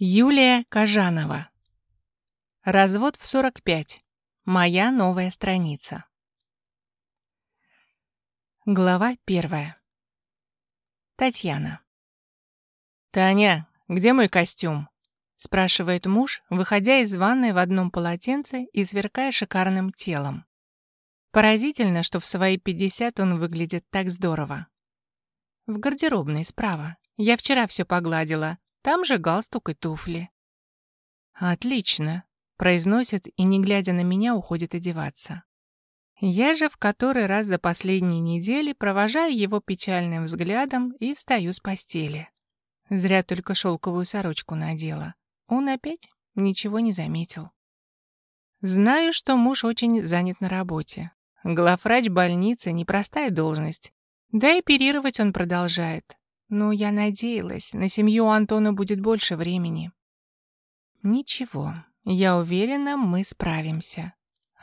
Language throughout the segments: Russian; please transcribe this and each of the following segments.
Юлия Кожанова. Развод в 45. Моя новая страница. Глава первая. Татьяна. «Таня, где мой костюм?» — спрашивает муж, выходя из ванной в одном полотенце и сверкая шикарным телом. Поразительно, что в свои 50 он выглядит так здорово. В гардеробной справа. Я вчера все погладила, там же галстук и туфли. «Отлично», — произносит и, не глядя на меня, уходит одеваться. Я же в который раз за последние недели провожаю его печальным взглядом и встаю с постели. Зря только шелковую сорочку надела. Он опять ничего не заметил. Знаю, что муж очень занят на работе. Главврач больницы — непростая должность. Да и оперировать он продолжает. Но я надеялась, на семью Антона будет больше времени. Ничего, я уверена, мы справимся.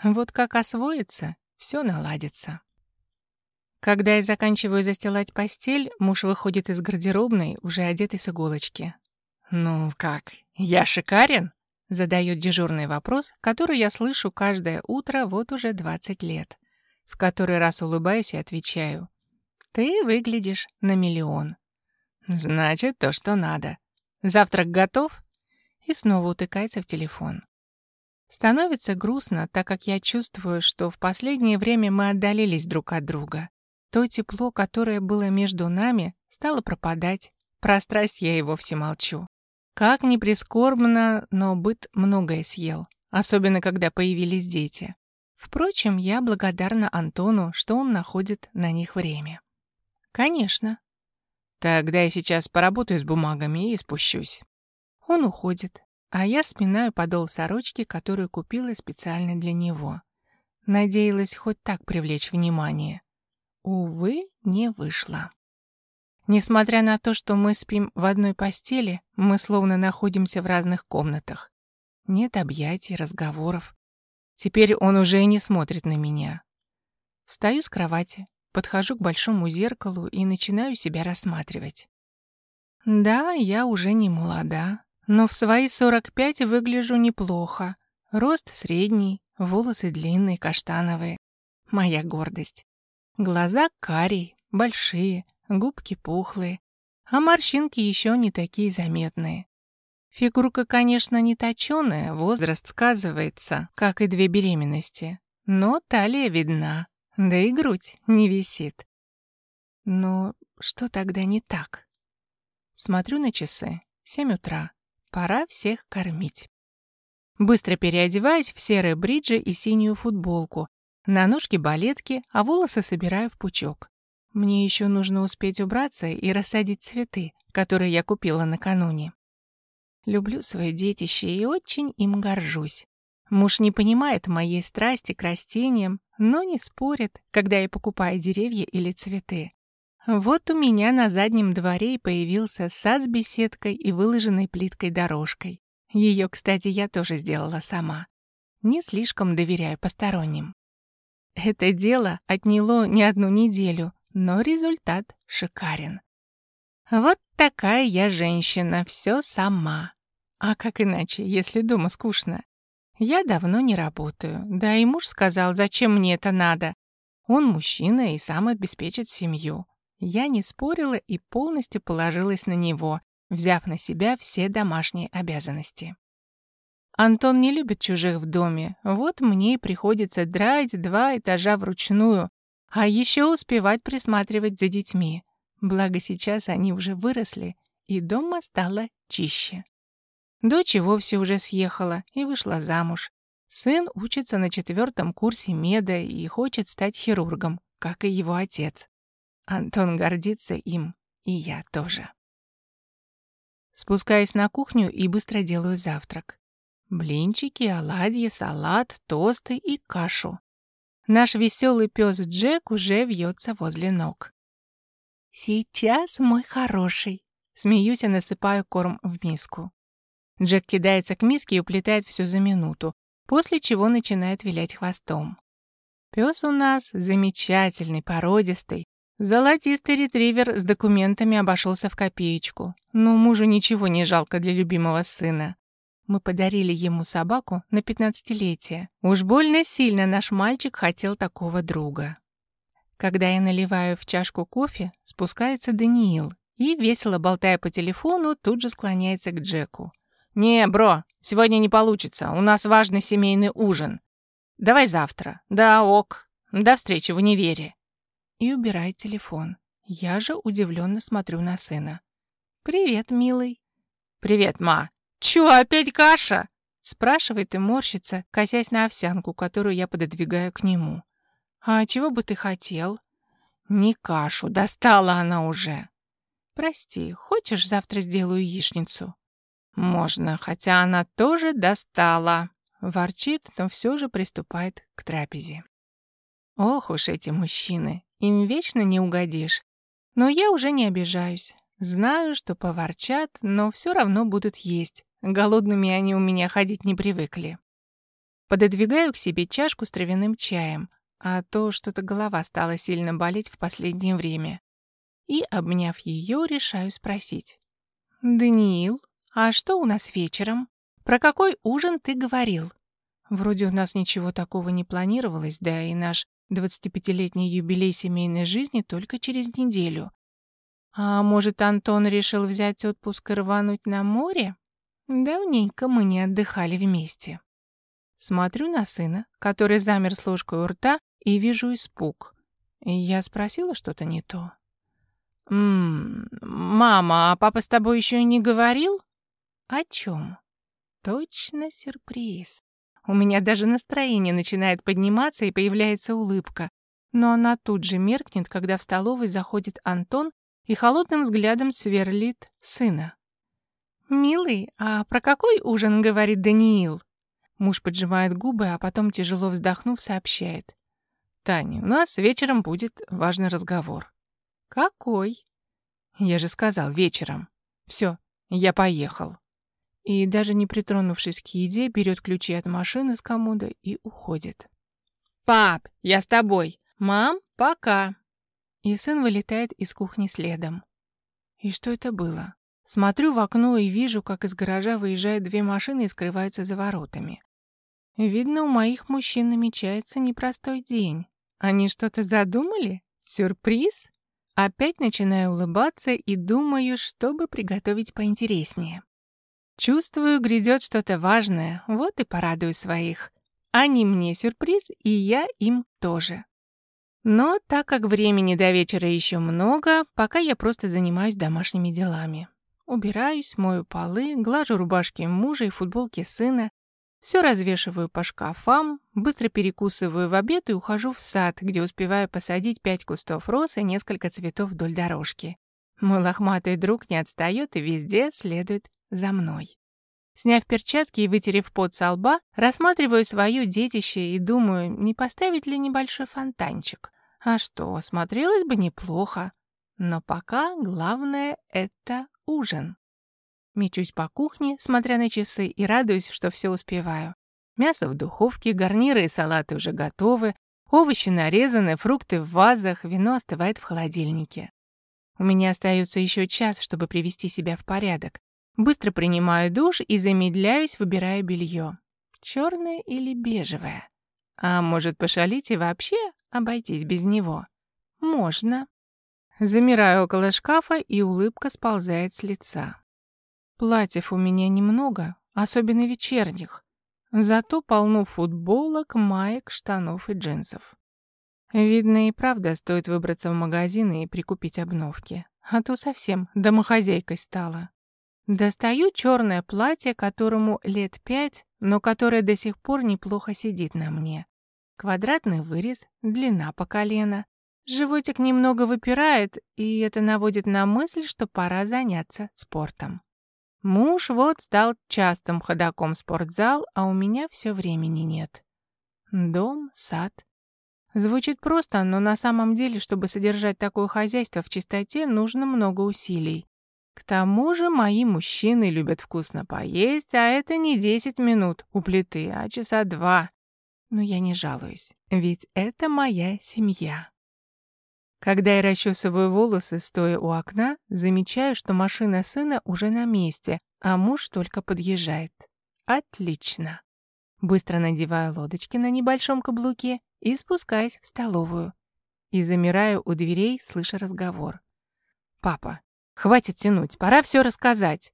Вот как освоится, все наладится. Когда я заканчиваю застилать постель, муж выходит из гардеробной, уже одетый с иголочки. «Ну как, я шикарен?» Задает дежурный вопрос, который я слышу каждое утро вот уже 20 лет. В который раз улыбаюсь и отвечаю. «Ты выглядишь на миллион». Значит, то, что надо. Завтрак готов? И снова утыкается в телефон. Становится грустно, так как я чувствую, что в последнее время мы отдалились друг от друга. То тепло, которое было между нами, стало пропадать. Про страсть я и вовсе молчу. Как ни прискорбно, но быт многое съел, особенно когда появились дети. Впрочем, я благодарна Антону, что он находит на них время. Конечно, Тогда я сейчас поработаю с бумагами и спущусь. Он уходит, а я сминаю подол сорочки, которую купила специально для него. Надеялась хоть так привлечь внимание. Увы, не вышло. Несмотря на то, что мы спим в одной постели, мы словно находимся в разных комнатах. Нет объятий, разговоров. Теперь он уже и не смотрит на меня. Встаю с кровати, Подхожу к большому зеркалу и начинаю себя рассматривать. Да, я уже не молода, но в свои 45 выгляжу неплохо. Рост средний, волосы длинные, каштановые. Моя гордость. Глаза карие, большие, губки пухлые, а морщинки еще не такие заметные. Фигурка, конечно, не точеная, возраст сказывается, как и две беременности, но талия видна. Да и грудь не висит. Но что тогда не так? Смотрю на часы. Семь утра. Пора всех кормить. Быстро переодеваюсь в серые бриджи и синюю футболку. На ножки балетки, а волосы собираю в пучок. Мне еще нужно успеть убраться и рассадить цветы, которые я купила накануне. Люблю свое детище и очень им горжусь. Муж не понимает моей страсти к растениям, но не спорит, когда я покупаю деревья или цветы. Вот у меня на заднем дворе и появился сад с беседкой и выложенной плиткой дорожкой. Ее, кстати, я тоже сделала сама. Не слишком доверяю посторонним. Это дело отняло не одну неделю, но результат шикарен. Вот такая я женщина, все сама. А как иначе, если дома скучно? Я давно не работаю. Да и муж сказал, зачем мне это надо. Он мужчина и сам обеспечит семью. Я не спорила и полностью положилась на него, взяв на себя все домашние обязанности. Антон не любит чужих в доме, вот мне и приходится драть два этажа вручную, а еще успевать присматривать за детьми. Благо сейчас они уже выросли, и дома стало чище. Дочь и вовсе уже съехала и вышла замуж. Сын учится на четвертом курсе меда и хочет стать хирургом, как и его отец. Антон гордится им, и я тоже. Спускаюсь на кухню и быстро делаю завтрак. Блинчики, оладьи, салат, тосты и кашу. Наш веселый пес Джек уже вьется возле ног. «Сейчас, мой хороший!» Смеюсь и насыпаю корм в миску. Джек кидается к миске и уплетает все за минуту, после чего начинает вилять хвостом. Пес у нас замечательный, породистый. Золотистый ретривер с документами обошелся в копеечку. Но мужу ничего не жалко для любимого сына. Мы подарили ему собаку на пятнадцатилетие. Уж больно сильно наш мальчик хотел такого друга. Когда я наливаю в чашку кофе, спускается Даниил и, весело болтая по телефону, тут же склоняется к Джеку. «Не, бро, сегодня не получится. У нас важный семейный ужин. Давай завтра. Да, ок. До встречи в универе» и убирает телефон. Я же удивленно смотрю на сына. «Привет, милый». «Привет, ма». «Чё, опять каша?» Спрашивает и морщится, косясь на овсянку, которую я пододвигаю к нему. «А чего бы ты хотел?» «Не кашу, достала она уже». «Прости, хочешь, завтра сделаю яичницу?» «Можно, хотя она тоже достала». Ворчит, но все же приступает к трапезе. Ох уж эти мужчины, им вечно не угодишь. Но я уже не обижаюсь. Знаю, что поворчат, но все равно будут есть. Голодными они у меня ходить не привыкли. Пододвигаю к себе чашку с травяным чаем, а то что-то голова стала сильно болеть в последнее время. И, обняв ее, решаю спросить. «Даниил, а что у нас вечером? Про какой ужин ты говорил?» Вроде у нас ничего такого не планировалось, да и наш 25-летний юбилей семейной жизни только через неделю. А может, Антон решил взять отпуск и рвануть на море? Давненько мы не отдыхали вместе. Смотрю на сына, который замер с ложкой у рта, и вижу испуг. Я спросила что-то не то. «М -м, «Мама, а папа с тобой еще не говорил?» «О чем?» «Точно сюрприз. У меня даже настроение начинает подниматься и появляется улыбка. Но она тут же меркнет, когда в столовой заходит Антон и холодным взглядом сверлит сына. «Милый, а про какой ужин?» — говорит Даниил. Муж поджимает губы, а потом, тяжело вздохнув, сообщает. «Таня, у нас вечером будет важный разговор». «Какой?» «Я же сказал, вечером. Все, я поехал» и, даже не притронувшись к еде, берет ключи от машины с комода и уходит. «Пап, я с тобой! Мам, пока!» И сын вылетает из кухни следом. И что это было? Смотрю в окно и вижу, как из гаража выезжают две машины и скрываются за воротами. Видно, у моих мужчин намечается непростой день. Они что-то задумали? Сюрприз? Опять начинаю улыбаться и думаю, чтобы приготовить поинтереснее. Чувствую, грядет что-то важное, вот и порадую своих. Они мне сюрприз, и я им тоже. Но так как времени до вечера еще много, пока я просто занимаюсь домашними делами. Убираюсь, мою полы, глажу рубашки мужа и футболки сына, все развешиваю по шкафам, быстро перекусываю в обед и ухожу в сад, где успеваю посадить пять кустов роз и несколько цветов вдоль дорожки. Мой лохматый друг не отстает и везде следует за мной. Сняв перчатки и вытерев пот со лба, рассматриваю свое детище и думаю, не поставить ли небольшой фонтанчик. А что, смотрелось бы неплохо. Но пока главное — это ужин. Мечусь по кухне, смотря на часы, и радуюсь, что все успеваю. Мясо в духовке, гарниры и салаты уже готовы, овощи нарезаны, фрукты в вазах, вино остывает в холодильнике. У меня остается еще час, чтобы привести себя в порядок. Быстро принимаю душ и замедляюсь, выбирая белье. Черное или бежевое? А может, пошалить и вообще обойтись без него? Можно. Замираю около шкафа, и улыбка сползает с лица. Платьев у меня немного, особенно вечерних. Зато полно футболок, маек, штанов и джинсов. Видно и правда стоит выбраться в магазин и прикупить обновки. А то совсем домохозяйкой стала. Достаю черное платье, которому лет пять, но которое до сих пор неплохо сидит на мне. Квадратный вырез, длина по колено. Животик немного выпирает, и это наводит на мысль, что пора заняться спортом. Муж вот стал частым ходаком в спортзал, а у меня все времени нет. Дом, сад. Звучит просто, но на самом деле, чтобы содержать такое хозяйство в чистоте, нужно много усилий. К тому же мои мужчины любят вкусно поесть, а это не 10 минут у плиты, а часа два. Но я не жалуюсь, ведь это моя семья. Когда я расчесываю волосы, стоя у окна, замечаю, что машина сына уже на месте, а муж только подъезжает. Отлично. Быстро надеваю лодочки на небольшом каблуке и спускаюсь в столовую. И замираю у дверей, слыша разговор. «Папа, хватит тянуть, пора все рассказать».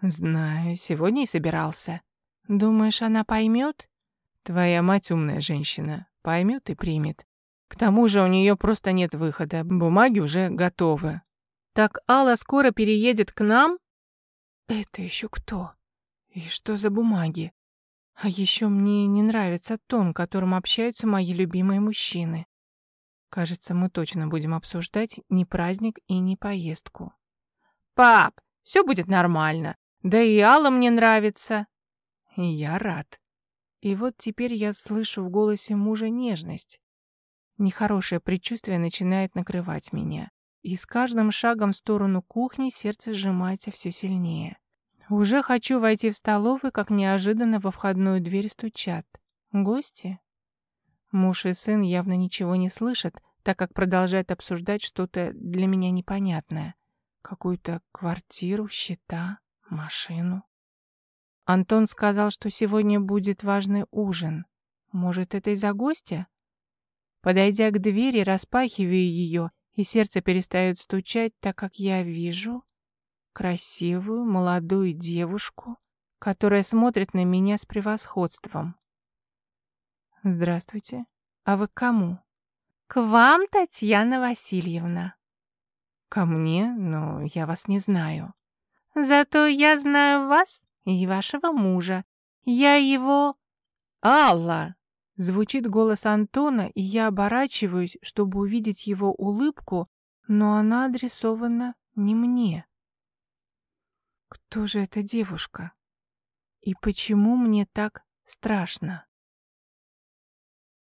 «Знаю, сегодня и собирался». «Думаешь, она поймет?» «Твоя мать умная женщина, поймет и примет. К тому же у нее просто нет выхода, бумаги уже готовы». «Так Алла скоро переедет к нам?» «Это еще кто? И что за бумаги?» А еще мне не нравится тон, которым общаются мои любимые мужчины. Кажется, мы точно будем обсуждать не праздник и не поездку. «Пап, все будет нормально. Да и Алла мне нравится». И я рад. И вот теперь я слышу в голосе мужа нежность. Нехорошее предчувствие начинает накрывать меня. И с каждым шагом в сторону кухни сердце сжимается все сильнее. Уже хочу войти в столовую, как неожиданно во входную дверь стучат. Гости? Муж и сын явно ничего не слышат, так как продолжают обсуждать что-то для меня непонятное. Какую-то квартиру, счета, машину. Антон сказал, что сегодня будет важный ужин. Может, это из-за гостя? Подойдя к двери, распахиваю ее, и сердце перестает стучать, так как я вижу красивую молодую девушку, которая смотрит на меня с превосходством. «Здравствуйте. А вы к кому?» «К вам, Татьяна Васильевна». «Ко мне? Но я вас не знаю». «Зато я знаю вас и вашего мужа. Я его...» «Алла!» Звучит голос Антона, и я оборачиваюсь, чтобы увидеть его улыбку, но она адресована не мне. Кто же эта девушка? И почему мне так страшно?